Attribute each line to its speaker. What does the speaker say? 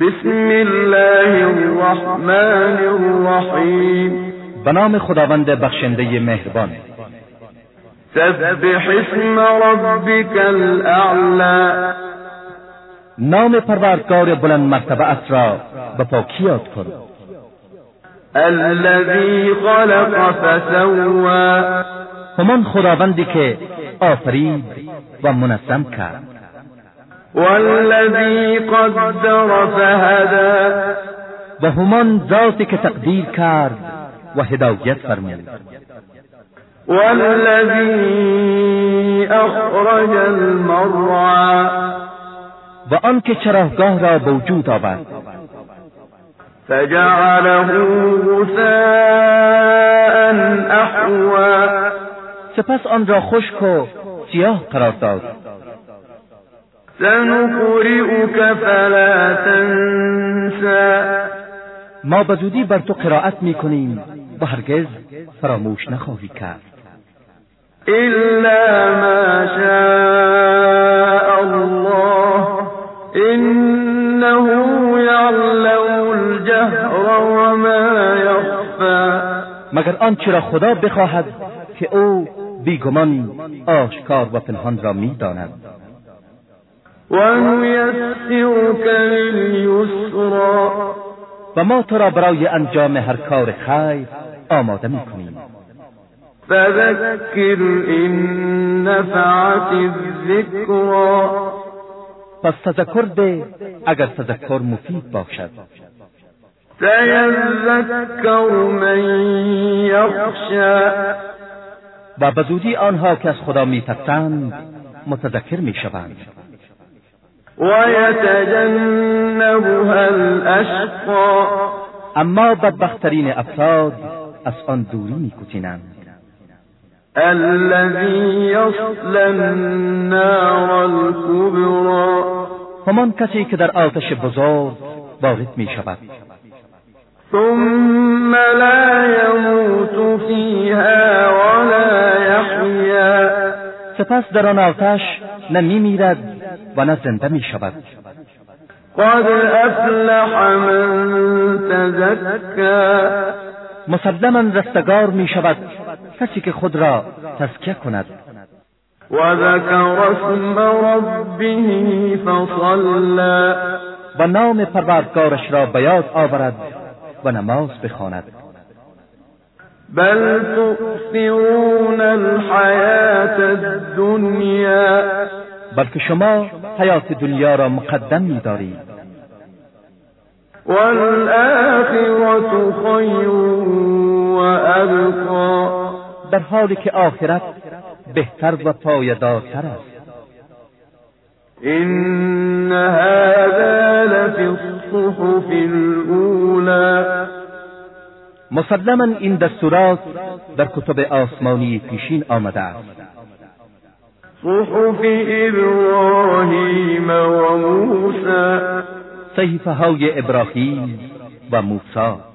Speaker 1: بسم الله الرحمن الرحیم
Speaker 2: به نام خداوند بخشنده مهربان.
Speaker 1: سبح اسم ربك الاعلى
Speaker 2: نام پروردگار بلند مرتبه ات را به پاکی یاد کن.
Speaker 1: الذي خلق فسوى
Speaker 2: همان خداوندی که آفرید و منظم کرد.
Speaker 1: والذي قدر فهدى.
Speaker 2: و همان ذاتی که تقدیر کرد و هدایت فرمود.
Speaker 1: والذي أخرج المرعى.
Speaker 2: و آنکه چراگاه را به وجود آورد.
Speaker 1: فجعله غثاء احوا
Speaker 2: سپس آن را خشک و سیاه قرار داد.
Speaker 1: سنقرئك فلا تنسى.
Speaker 2: ما به زودی بر تو قرائت می‌کنیم. و هرگز فراموش نخواهی کرد.
Speaker 1: إلا ما شاء الله. إنه يعلم الجهر وما يخفى.
Speaker 2: مگر آنچه را خدا بخواهد که او بیگمان آشکار و پنهان را می‌داند. و ما تو را برای انجام هر کار خیر آماده می‌کنیم.
Speaker 1: فذكر إن نفعت الذكرى.
Speaker 2: پس تذکر ده اگر تذکر مفید باشد.
Speaker 1: سيذكر من يخشى.
Speaker 2: و به زودی آنها که از خدا میترسند متذکر می‌شوند.
Speaker 1: ويتجنبها الأشقى.
Speaker 2: اما بدبختترین افراد از آن دوری میکوچینند.
Speaker 1: الذي يصلى النار الكبرى.
Speaker 2: همان کسی که در آتش بزرگ وارد می شود
Speaker 1: ثم لا يموت فيها ولا يحيا.
Speaker 2: سپس در آن آتش نه میمیرد و نه زنده می شود
Speaker 1: قد أفلح من تزكى.
Speaker 2: مسلما رستگار می شود کسی که خود را تزکیه کند.
Speaker 1: وذكر اسم ربه فصلى.
Speaker 2: و نام پروردگارش را به یاد آورد و نماز بخواند.
Speaker 1: بل تؤثرون الحياة الدنيا
Speaker 2: بلکه شما حیات دنیا را مقدم می‌دارید.
Speaker 1: والآخرة خير وأبقى
Speaker 2: در حالی که آخرت بهتر و پایدارتر است.
Speaker 1: إن هذا لفي الصحف الأولى.
Speaker 2: مسلما این دستورات در کتب آسمانی پیشین آمده است.
Speaker 1: صحف إبراهيم وموسى.
Speaker 2: صحیفه های ابراهیم و موسی.